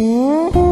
Música